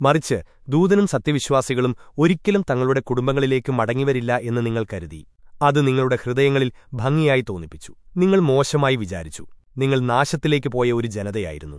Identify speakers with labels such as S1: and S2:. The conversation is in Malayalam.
S1: മറിച്ച് ദൂതനും സത്യവിശ്വാസികളും ഒരിക്കലും തങ്ങളുടെ കുടുംബങ്ങളിലേക്ക് മടങ്ങിവരില്ല എന്ന് നിങ്ങൾ കരുതി. അത് നിങ്ങളുടെ ഹൃദയങ്ങളിൽ ഭംഗിയായി തോന്നിപ്പിച്ചു. നിങ്ങൾ മോശമായി വിചാരിച്ചു. നിങ്ങൾ നാശത്തിലേക്ക് പോയ ഒരു ജനതയായിരുന്നു.